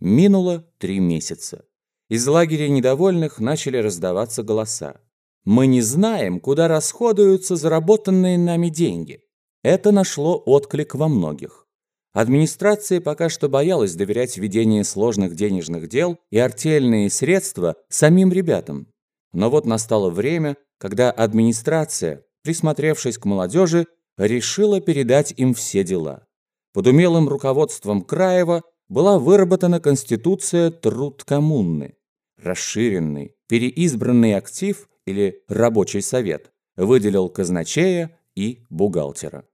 Минуло три месяца. Из лагеря недовольных начали раздаваться голоса. Мы не знаем, куда расходуются заработанные нами деньги. Это нашло отклик во многих. Администрация пока что боялась доверять ведение сложных денежных дел и артельные средства самим ребятам. Но вот настало время, когда администрация, присмотревшись к молодежи, решила передать им все дела. Под умелым руководством Краева была выработана Конституция труд коммуны. Расширенный, переизбранный актив или рабочий совет выделил казначея и бухгалтера.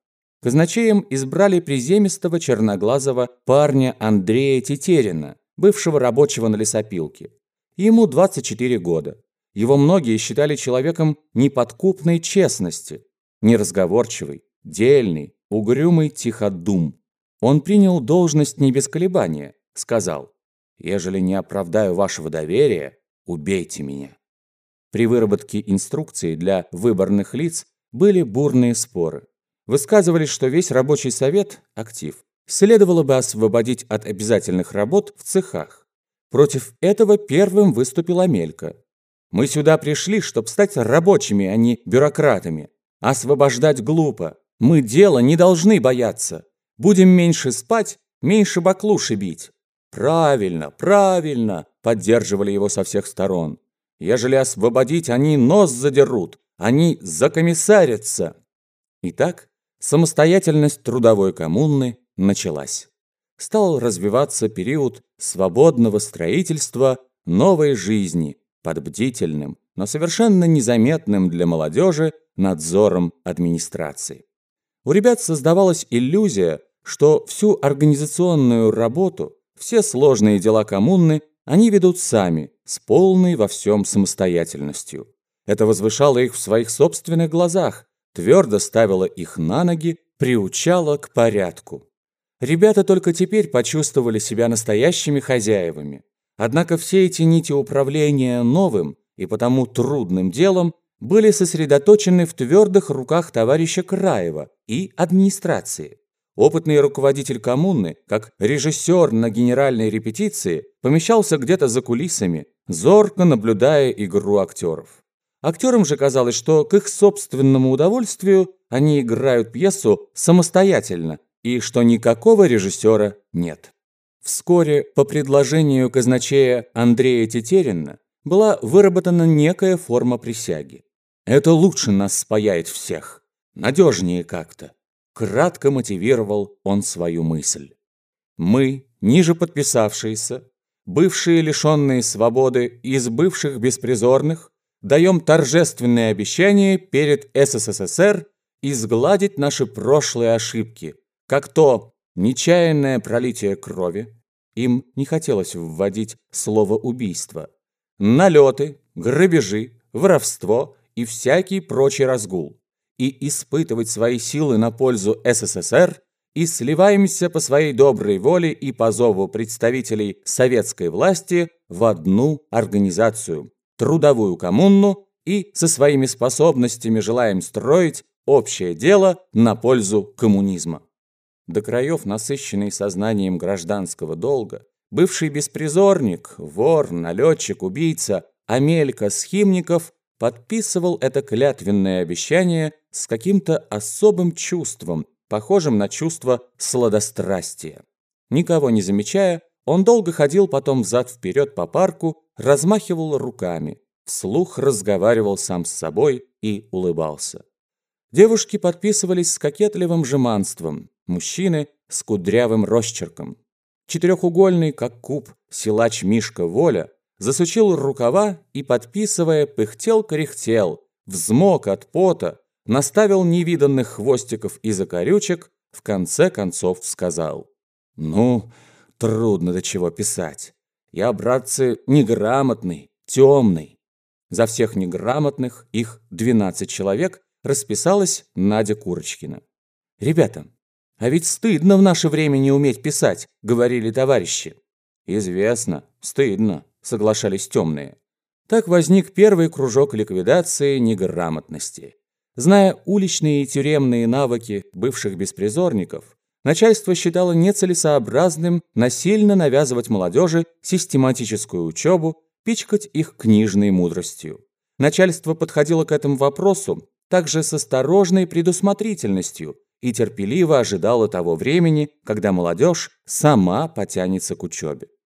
Казначеем избрали приземистого черноглазого парня Андрея Тетерина, бывшего рабочего на лесопилке. Ему 24 года. Его многие считали человеком неподкупной честности, неразговорчивый, дельный, угрюмый тиходум. Он принял должность не без колебания, сказал, «Ежели не оправдаю вашего доверия, убейте меня». При выработке инструкций для выборных лиц были бурные споры. Высказывались, что весь рабочий совет – актив. Следовало бы освободить от обязательных работ в цехах. Против этого первым выступил Амелька. Мы сюда пришли, чтобы стать рабочими, а не бюрократами. Освобождать глупо. Мы дела не должны бояться. Будем меньше спать, меньше баклуши бить. Правильно, правильно, поддерживали его со всех сторон. Ежели освободить, они нос задерут, они закомиссарятся. Итак, самостоятельность трудовой коммуны началась. Стал развиваться период свободного строительства новой жизни – под бдительным, но совершенно незаметным для молодежи надзором администрации. У ребят создавалась иллюзия, что всю организационную работу, все сложные дела коммуны они ведут сами, с полной во всем самостоятельностью. Это возвышало их в своих собственных глазах, твердо ставило их на ноги, приучало к порядку. Ребята только теперь почувствовали себя настоящими хозяевами. Однако все эти нити управления новым и потому трудным делом были сосредоточены в твердых руках товарища Краева и администрации. Опытный руководитель коммуны, как режиссер на генеральной репетиции, помещался где-то за кулисами, зорко наблюдая игру актеров. Актерам же казалось, что к их собственному удовольствию они играют пьесу самостоятельно и что никакого режиссера нет. Вскоре по предложению казначея Андрея Тетерина была выработана некая форма присяги. Это лучше нас спаяет всех, надежнее как-то. Кратко мотивировал он свою мысль. Мы, ниже подписавшиеся, бывшие лишенные свободы из бывших беспризорных, даем торжественное обещание перед СССР изгладить наши прошлые ошибки, как то Нечаянное пролитие крови, им не хотелось вводить слово «убийство», налеты, грабежи, воровство и всякий прочий разгул, и испытывать свои силы на пользу СССР и сливаемся по своей доброй воле и по зову представителей советской власти в одну организацию – трудовую коммуну и со своими способностями желаем строить общее дело на пользу коммунизма. До краев насыщенный сознанием гражданского долга, бывший беспризорник, вор, налетчик, убийца Амелька Схимников подписывал это клятвенное обещание с каким-то особым чувством, похожим на чувство сладострастия. Никого не замечая, он долго ходил потом взад-вперед по парку, размахивал руками, вслух разговаривал сам с собой и улыбался. Девушки подписывались с кокетливым жеманством, мужчины с кудрявым росчерком. Четырехугольный, как куб, силач Мишка Воля засучил рукава и, подписывая, пыхтел-кряхтел, взмок от пота, наставил невиданных хвостиков и закорючек, в конце концов сказал. «Ну, трудно до чего писать. Я, братцы, неграмотный, темный». За всех неграмотных, их 12 человек, расписалась Надя Курочкина. «Ребята, а ведь стыдно в наше время не уметь писать», — говорили товарищи. «Известно, стыдно», — соглашались темные. Так возник первый кружок ликвидации неграмотности. Зная уличные и тюремные навыки бывших беспризорников, Начальство считало нецелесообразным насильно навязывать молодежи систематическую учебу, пичкать их книжной мудростью. Начальство подходило к этому вопросу также с осторожной предусмотрительностью и терпеливо ожидало того времени, когда молодежь сама потянется к учебе.